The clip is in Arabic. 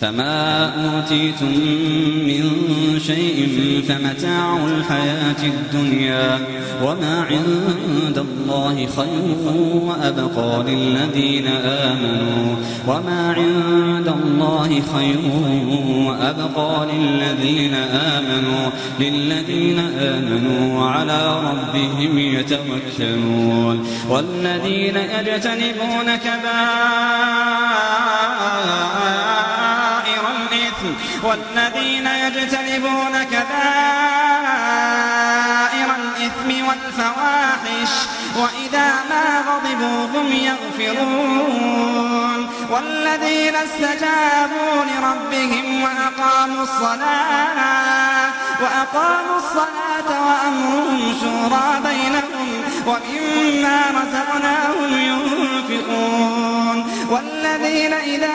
فما أوتيتم من شيء فمتاع الحياة الدنيا وما عند الله خير وأبقى للذين آمنوا وما عند الله خير وأبقى للذين آمنوا للذين آمنوا وعلى ربهم يتوكلون والذين يجتنبون كبائر والذين يجتنبون كبائر الإثم والفواحش وإذا ما غضبوا هم يغفرون. والذين استجابوا لربهم وأقاموا الصلاة وأقاموا الصلاة وأمرهم شورى بينهم ومما رزقناهم ينفقون. والذين إذا